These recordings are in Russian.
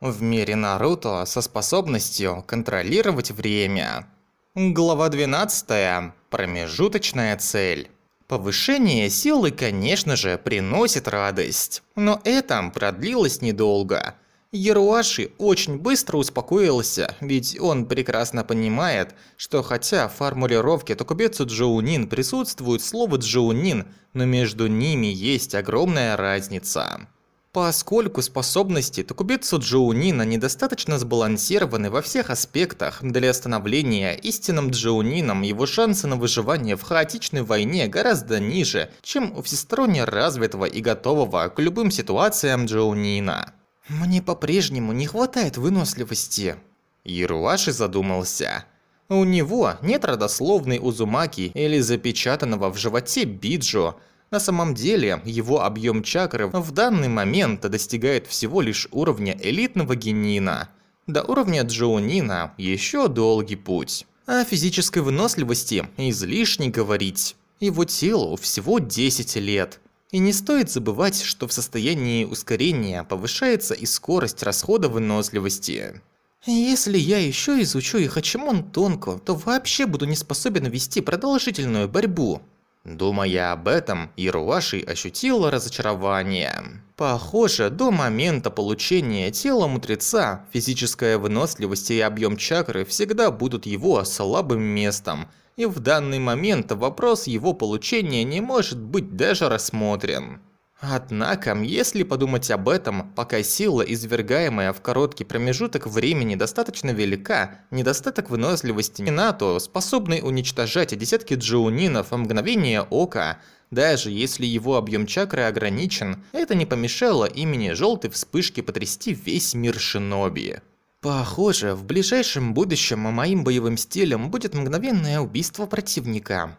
В мире Наруто со способностью контролировать время. Глава 12. Промежуточная цель. Повышение силы, конечно же, приносит радость. Но это продлилось недолго. Яруаши очень быстро успокоился, ведь он прекрасно понимает, что хотя в формулировке Токубецу Джоунин присутствует слово Джоунин, но между ними есть огромная разница. Поскольку способности Токубицу Джоунина недостаточно сбалансированы во всех аспектах, для становления истинным Джоунином его шансы на выживание в хаотичной войне гораздо ниже, чем у всесторонне развитого и готового к любым ситуациям Джоунина. «Мне по-прежнему не хватает выносливости». Ируаши задумался. У него нет родословной Узумаки или запечатанного в животе Биджо, на самом деле, его объем чакры в данный момент достигает всего лишь уровня элитного генина. До уровня джоунина еще долгий путь. О физической выносливости излишне говорить. Его телу всего 10 лет. И не стоит забывать, что в состоянии ускорения повышается и скорость расхода выносливости. Если я еще изучу и Хачимон тонко, то вообще буду не способен вести продолжительную борьбу. Думая об этом, Ируаши ощутил разочарование. Похоже, до момента получения тела мудреца, физическая выносливость и объем чакры всегда будут его слабым местом, и в данный момент вопрос его получения не может быть даже рассмотрен. Однако, если подумать об этом, пока сила, извергаемая в короткий промежуток времени, достаточно велика, недостаток выносливости Минато, способный уничтожать десятки джоунинов в мгновение ока, даже если его объем чакры ограничен, это не помешало имени желтой вспышки потрясти весь мир шиноби. Похоже, в ближайшем будущем моим боевым стилем будет мгновенное убийство противника.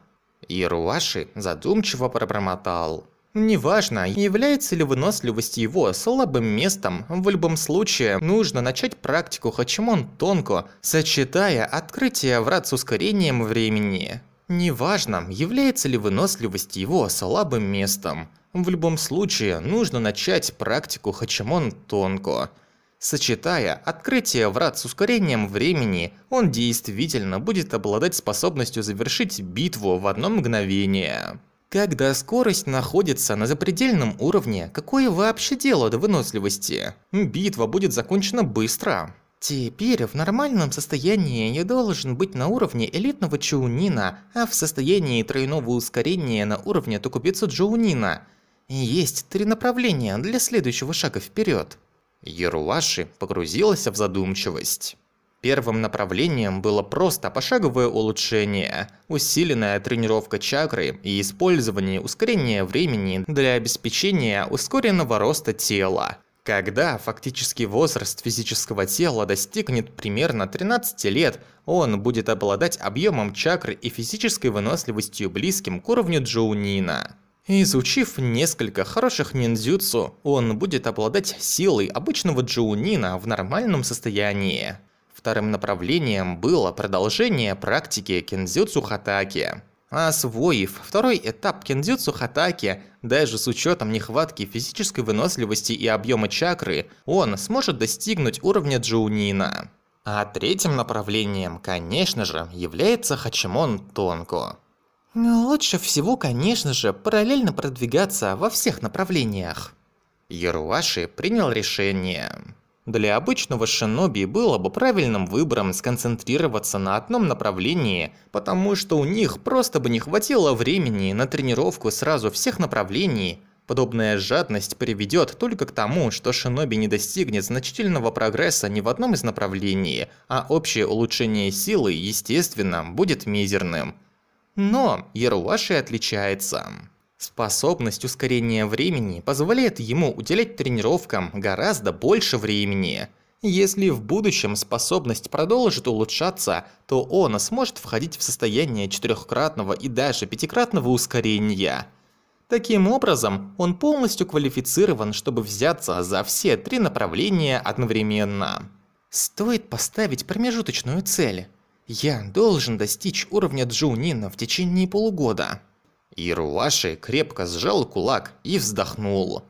Ируаши задумчиво пробормотал. Неважно, является ли выносливость его слабым местом, в любом случае нужно начать практику Хачимон тонко, сочетая открытие врат с ускорением времени. Неважно, является ли выносливость его слабым местом. В любом случае нужно начать практику Хачимон тонко. Сочетая открытие врат с ускорением времени, он действительно будет обладать способностью завершить битву в одно мгновение. Когда скорость находится на запредельном уровне, какое вообще дело до выносливости? Битва будет закончена быстро. Теперь в нормальном состоянии я должен быть на уровне элитного Чаунина, а в состоянии тройного ускорения на уровне Токубицу Джоунина. Есть три направления для следующего шага вперед. Яруаши погрузилась в задумчивость. Первым направлением было просто пошаговое улучшение, усиленная тренировка чакры и использование ускорения времени для обеспечения ускоренного роста тела. Когда фактический возраст физического тела достигнет примерно 13 лет, он будет обладать объемом чакры и физической выносливостью близким к уровню Джоунина. Изучив несколько хороших ниндзюцу, он будет обладать силой обычного джоунина в нормальном состоянии. Вторым направлением было продолжение практики кендзюцу хатаки. Освоив второй этап кендзюцу хатаки, даже с учетом нехватки физической выносливости и объема чакры, он сможет достигнуть уровня джоунина. А третьим направлением, конечно же, является Хачимон Тонко. Лучше всего, конечно же, параллельно продвигаться во всех направлениях. Яруаши принял решение. Для обычного шиноби было бы правильным выбором сконцентрироваться на одном направлении, потому что у них просто бы не хватило времени на тренировку сразу всех направлений. Подобная жадность приведет только к тому, что шиноби не достигнет значительного прогресса ни в одном из направлений, а общее улучшение силы, естественно, будет мизерным. Но Яруаши отличается. Способность ускорения времени позволяет ему уделять тренировкам гораздо больше времени. Если в будущем способность продолжит улучшаться, то он сможет входить в состояние четырехкратного и даже пятикратного ускорения. Таким образом, он полностью квалифицирован, чтобы взяться за все три направления одновременно. Стоит поставить промежуточную цель. Я должен достичь уровня Джоунина в течение полугода. Ируаши крепко сжал кулак и вздохнул.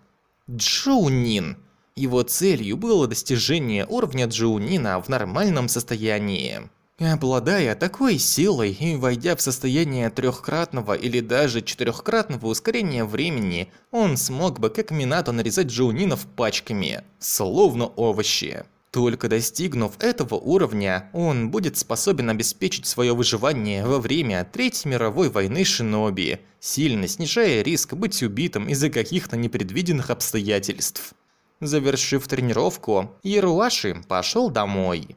Джоунин. Его целью было достижение уровня Джоунина в нормальном состоянии. Обладая такой силой и войдя в состояние трехкратного или даже четырехкратного ускорения времени, он смог бы как Минато нарезать джоунинов пачками, словно овощи. Только достигнув этого уровня, он будет способен обеспечить свое выживание во время Третьей мировой войны Шиноби, сильно снижая риск быть убитым из-за каких-то непредвиденных обстоятельств. Завершив тренировку, Яруаши пошел домой.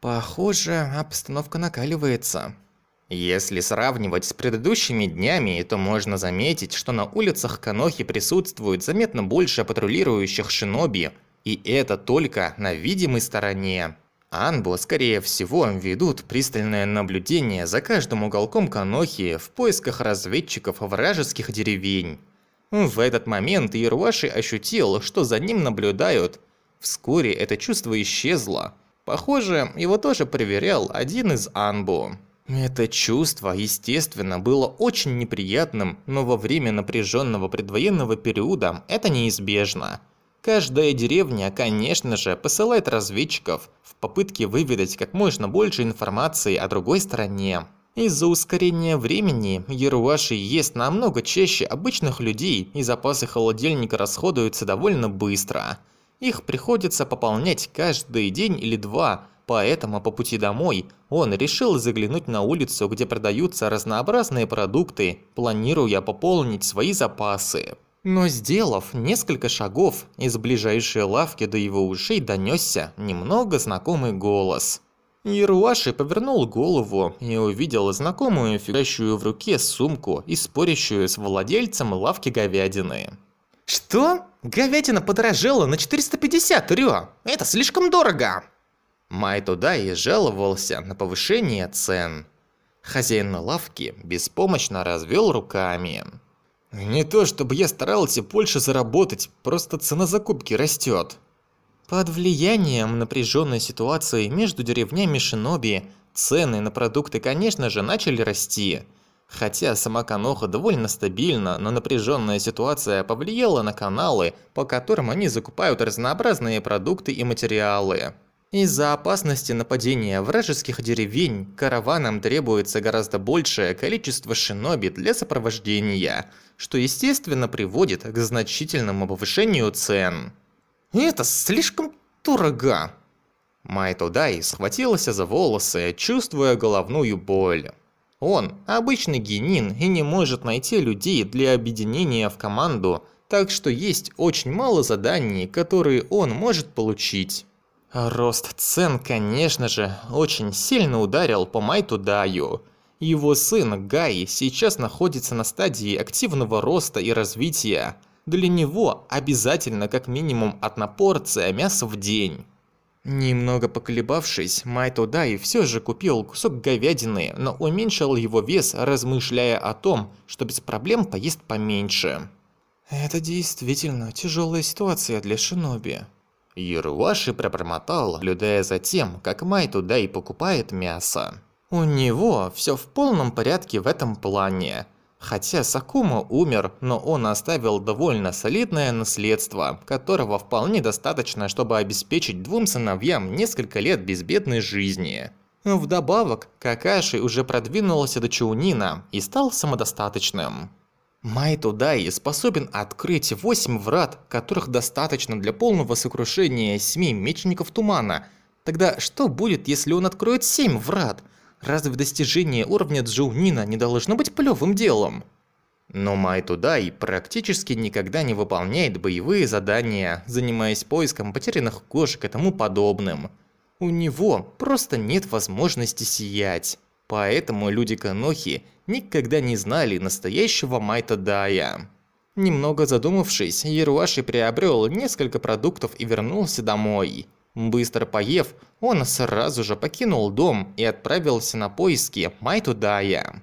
Похоже, обстановка накаливается. Если сравнивать с предыдущими днями, то можно заметить, что на улицах Канохи присутствует заметно больше патрулирующих шиноби, и это только на видимой стороне. Анбу, скорее всего, ведут пристальное наблюдение за каждым уголком Канохи в поисках разведчиков вражеских деревень. В этот момент Ируаши ощутил, что за ним наблюдают. Вскоре это чувство исчезло. Похоже, его тоже проверял один из Анбу. Это чувство, естественно, было очень неприятным, но во время напряженного предвоенного периода это неизбежно. Каждая деревня, конечно же, посылает разведчиков в попытке выведать как можно больше информации о другой стороне. Из-за ускорения времени Яруаши ест намного чаще обычных людей, и запасы холодильника расходуются довольно быстро – их приходится пополнять каждый день или два, поэтому по пути домой он решил заглянуть на улицу, где продаются разнообразные продукты, планируя пополнить свои запасы. Но сделав несколько шагов, из ближайшей лавки до его ушей донёсся немного знакомый голос. Ируаши повернул голову и увидел знакомую фигачую в руке сумку и спорящую с владельцем лавки говядины. «Что? Говядина подорожала на 450 рё! Это слишком дорого!» Май туда и жаловался на повышение цен. Хозяин лавки беспомощно развел руками. «Не то чтобы я старался больше заработать, просто цена закупки растет. Под влиянием напряженной ситуации между деревнями Шиноби цены на продукты, конечно же, начали расти – Хотя сама Каноха довольно стабильна, но напряженная ситуация повлияла на каналы, по которым они закупают разнообразные продукты и материалы. Из-за опасности нападения вражеских деревень караванам требуется гораздо большее количество шиноби для сопровождения, что естественно приводит к значительному повышению цен. «Это слишком дорого!» Майто Дай схватился за волосы, чувствуя головную боль. Он обычный генин и не может найти людей для объединения в команду, так что есть очень мало заданий, которые он может получить. Рост цен, конечно же, очень сильно ударил по Майту Даю. Его сын Гай сейчас находится на стадии активного роста и развития. Для него обязательно как минимум одна порция мяса в день. Немного поколебавшись, Майто Дай все же купил кусок говядины, но уменьшил его вес, размышляя о том, что без проблем поест поменьше. Это действительно тяжелая ситуация для шиноби. Юруаши пробормотал, наблюдая за тем, как Майто Дай покупает мясо. У него все в полном порядке в этом плане. Хотя Сакума умер, но он оставил довольно солидное наследство, которого вполне достаточно, чтобы обеспечить двум сыновьям несколько лет безбедной жизни. Вдобавок, Какаши уже продвинулся до Чаунина и стал самодостаточным. Майто Дай способен открыть 8 врат, которых достаточно для полного сокрушения семи мечников тумана. Тогда что будет, если он откроет 7 врат – Разве достижение уровня Джоунина не должно быть плевым делом? Но Май Тудай практически никогда не выполняет боевые задания, занимаясь поиском потерянных кошек и тому подобным. У него просто нет возможности сиять. Поэтому люди Канохи никогда не знали настоящего Майта Дая. Немного задумавшись, Еруаши приобрел несколько продуктов и вернулся домой. Быстро поев, он сразу же покинул дом и отправился на поиски Майтудая.